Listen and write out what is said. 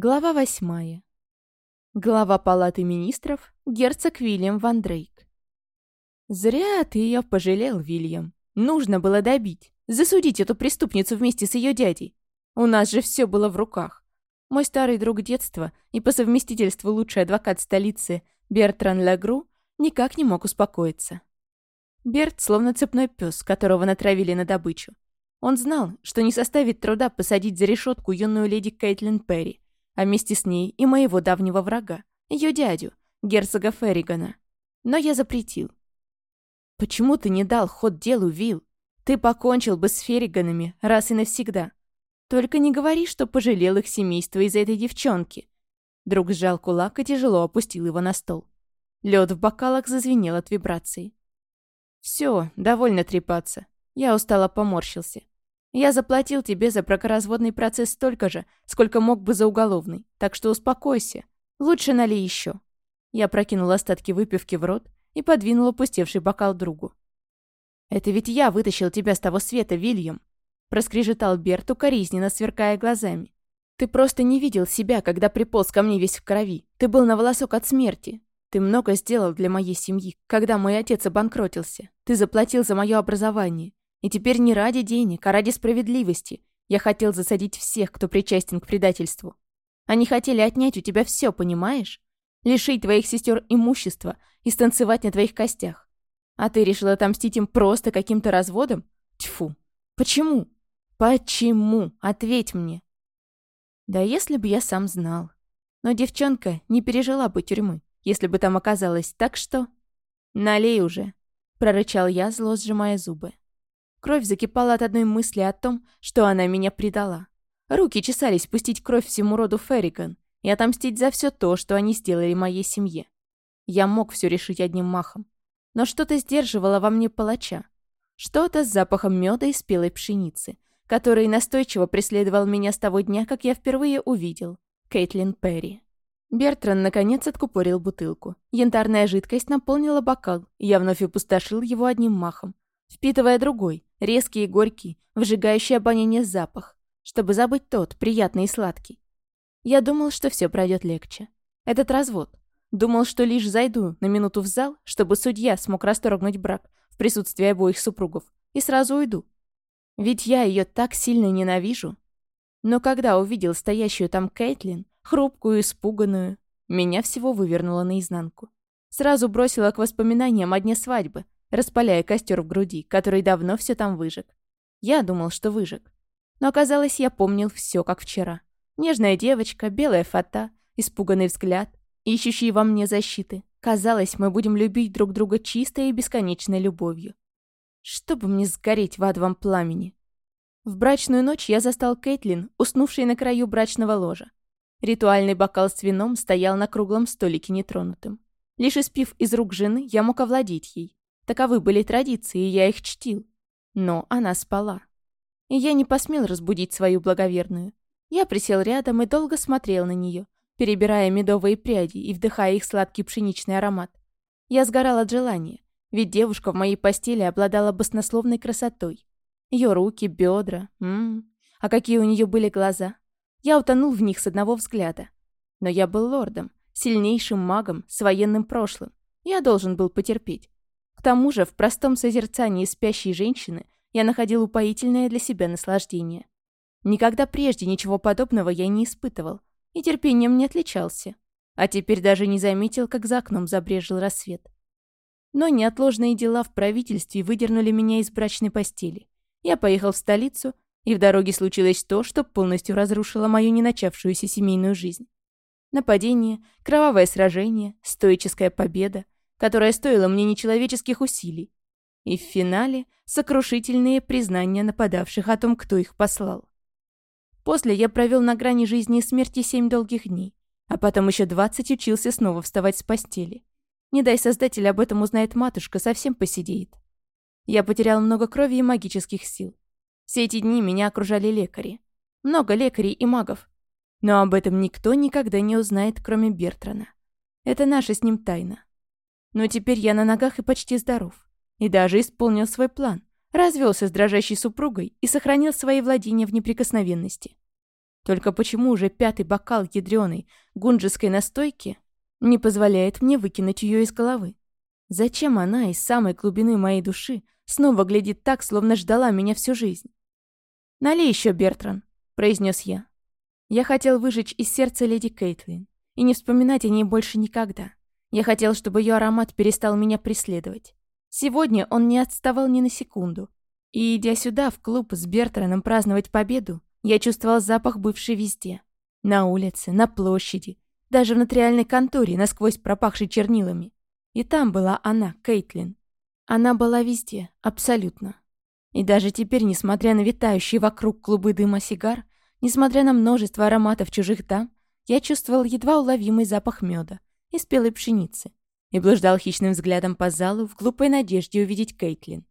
Глава восьмая. Глава палаты министров герцог Вильям Ван Дрейк. «Зря ты ее пожалел, Вильям. Нужно было добить, засудить эту преступницу вместе с ее дядей. У нас же все было в руках. Мой старый друг детства и по совместительству лучший адвокат столицы Бертран Лагру никак не мог успокоиться. Берт словно цепной пес, которого натравили на добычу. Он знал, что не составит труда посадить за решетку юную леди Кейтлин Перри, а вместе с ней и моего давнего врага, ее дядю, герцога Ферригана. Но я запретил. «Почему ты не дал ход делу, Вил? Ты покончил бы с Ферриганами раз и навсегда. Только не говори, что пожалел их семейство из-за этой девчонки». Друг сжал кулак и тяжело опустил его на стол. Лед в бокалах зазвенел от вибраций. Все, довольно трепаться. Я устало поморщился. Я заплатил тебе за бракоразводный процесс столько же, сколько мог бы за уголовный, так что успокойся. Лучше налей еще. Я прокинул остатки выпивки в рот и подвинул опустевший бокал другу. «Это ведь я вытащил тебя с того света, Вильям!» Проскрежетал Берт, укоризненно сверкая глазами. «Ты просто не видел себя, когда приполз ко мне весь в крови. Ты был на волосок от смерти. Ты много сделал для моей семьи, когда мой отец обанкротился. Ты заплатил за мое образование. И теперь не ради денег, а ради справедливости. Я хотел засадить всех, кто причастен к предательству. Они хотели отнять у тебя все, понимаешь? Лишить твоих сестер имущества и станцевать на твоих костях. А ты решил отомстить им просто каким-то разводом? Тьфу. Почему? Почему? Ответь мне. Да если бы я сам знал. Но девчонка не пережила бы тюрьмы, если бы там оказалась, так что... «Налей уже», — прорычал я, зло сжимая зубы. Кровь закипала от одной мысли о том, что она меня предала. Руки чесались пустить кровь всему роду Ферриган и отомстить за все то, что они сделали моей семье. Я мог все решить одним махом. Но что-то сдерживало во мне палача. Что-то с запахом меда и спелой пшеницы, который настойчиво преследовал меня с того дня, как я впервые увидел Кейтлин Перри. Бертран наконец откупорил бутылку. Янтарная жидкость наполнила бокал, и я вновь опустошил его одним махом, впитывая другой, резкий и горький, выжигающий обоняние запах, чтобы забыть тот, приятный и сладкий. Я думал, что все пройдет легче. Этот развод. Думал, что лишь зайду на минуту в зал, чтобы судья смог расторгнуть брак в присутствии обоих супругов, и сразу уйду. Ведь я ее так сильно ненавижу. Но когда увидел стоящую там Кейтлин, хрупкую, испуганную, меня всего вывернуло наизнанку. Сразу бросила к воспоминаниям о дне свадьбы, распаляя костер в груди, который давно все там выжег. Я думал, что выжег. Но оказалось, я помнил все, как вчера. Нежная девочка, белая фата, испуганный взгляд, ищущий во мне защиты. Казалось, мы будем любить друг друга чистой и бесконечной любовью. Чтобы мне сгореть в адовом пламени. В брачную ночь я застал Кейтлин, уснувшей на краю брачного ложа. Ритуальный бокал с вином стоял на круглом столике нетронутым. Лишь испив из рук жены, я мог овладеть ей. Таковы были традиции, и я их чтил. Но она спала. И я не посмел разбудить свою благоверную. Я присел рядом и долго смотрел на нее, перебирая медовые пряди и вдыхая их сладкий пшеничный аромат. Я сгорал от желания, ведь девушка в моей постели обладала баснословной красотой. Ее руки, бедра, ммм, а какие у нее были глаза. Я утонул в них с одного взгляда. Но я был лордом, сильнейшим магом с военным прошлым. Я должен был потерпеть. К тому же в простом созерцании спящей женщины я находил упоительное для себя наслаждение. Никогда прежде ничего подобного я не испытывал и терпением не отличался. А теперь даже не заметил, как за окном забрежил рассвет. Но неотложные дела в правительстве выдернули меня из брачной постели. Я поехал в столицу, и в дороге случилось то, что полностью разрушило мою не начавшуюся семейную жизнь. Нападение, кровавое сражение, стоическая победа — которая стоила мне нечеловеческих усилий. И в финале сокрушительные признания нападавших о том, кто их послал. После я провел на грани жизни и смерти семь долгих дней, а потом еще двадцать учился снова вставать с постели. Не дай создатель об этом узнает матушка, совсем посидеет. Я потерял много крови и магических сил. Все эти дни меня окружали лекари. Много лекарей и магов. Но об этом никто никогда не узнает, кроме Бертрана. Это наша с ним тайна. Но теперь я на ногах и почти здоров. И даже исполнил свой план. Развелся с дрожащей супругой и сохранил свои владения в неприкосновенности. Только почему уже пятый бокал ядреной гунджеской настойки не позволяет мне выкинуть ее из головы? Зачем она из самой глубины моей души снова глядит так, словно ждала меня всю жизнь? «Налей еще, Бертран», — произнес я. Я хотел выжечь из сердца леди Кейтлин и не вспоминать о ней больше никогда. Я хотел, чтобы ее аромат перестал меня преследовать. Сегодня он не отставал ни на секунду. И, идя сюда, в клуб с Бертраном праздновать победу, я чувствовал запах бывший везде. На улице, на площади, даже в нотариальной конторе, насквозь пропахшей чернилами. И там была она, Кейтлин. Она была везде, абсолютно. И даже теперь, несмотря на витающие вокруг клубы дыма сигар, несмотря на множество ароматов чужих дам, я чувствовал едва уловимый запах меда и спелой пшеницы и блуждал хищным взглядом по залу в глупой надежде увидеть Кейтлин.